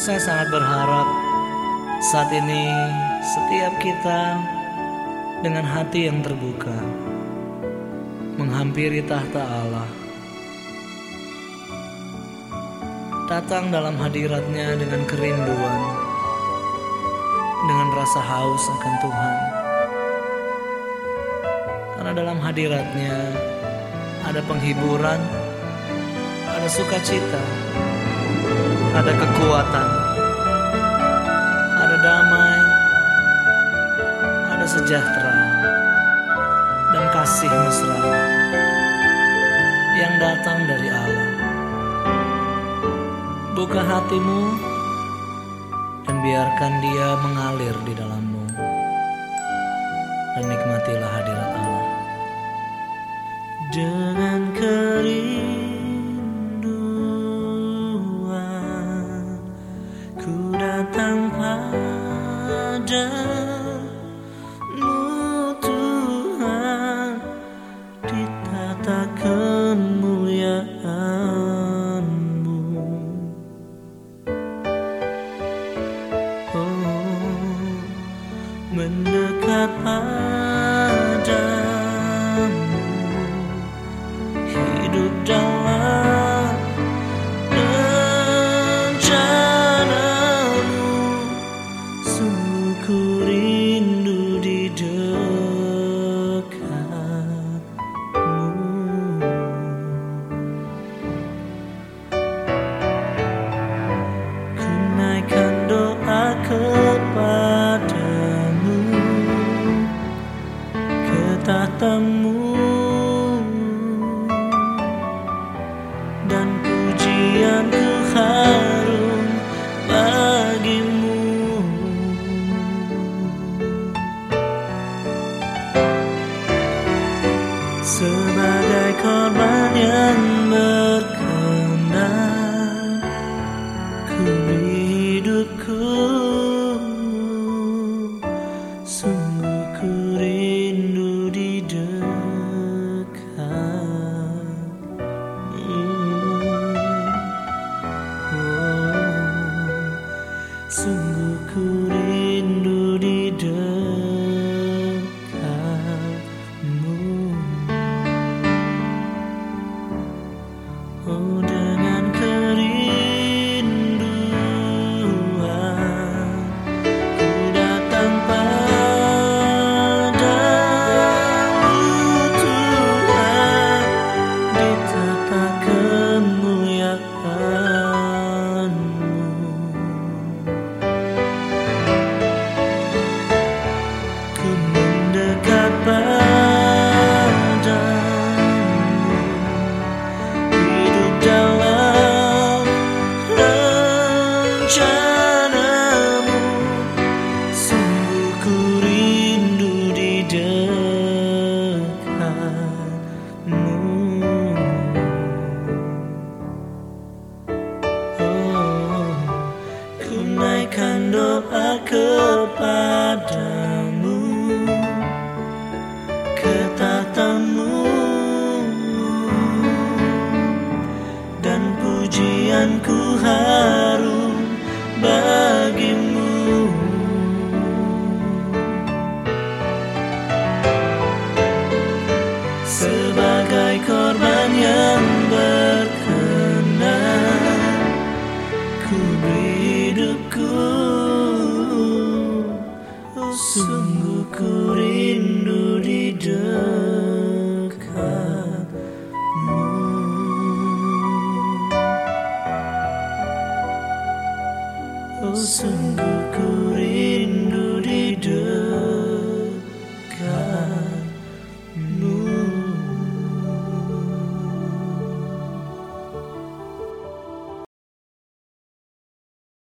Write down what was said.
Saya sangat berharap saat ini setiap kita dengan hati yang terbuka menghampiri tahta Allah. Datang dalam hadiratnya dengan kerinduan, dengan rasa haus akan Tuhan. Karena dalam hadiratnya ada penghiburan, ada sukacita, ada kekuatan, ada damai, ada sejahtera, dan kasih mesra yang datang dari Allah. Buka hatimu dan biarkan dia mengalir di dalammu. Dan nikmatilah hadirat Allah. Dengan kerinduan ku datang padamu Tuhan. Di tata kemuliaanmu Oh mendekat padamu dan pujianku harum bagimu. Sebagai korban yang berkenan rencanamu. Sungguh ku rindu di dekatmu. Oh, ku naikkan doa kepadamu. Ke tahtamu dan pujianku harum bagimu. Sebagai korban oh sungguh ku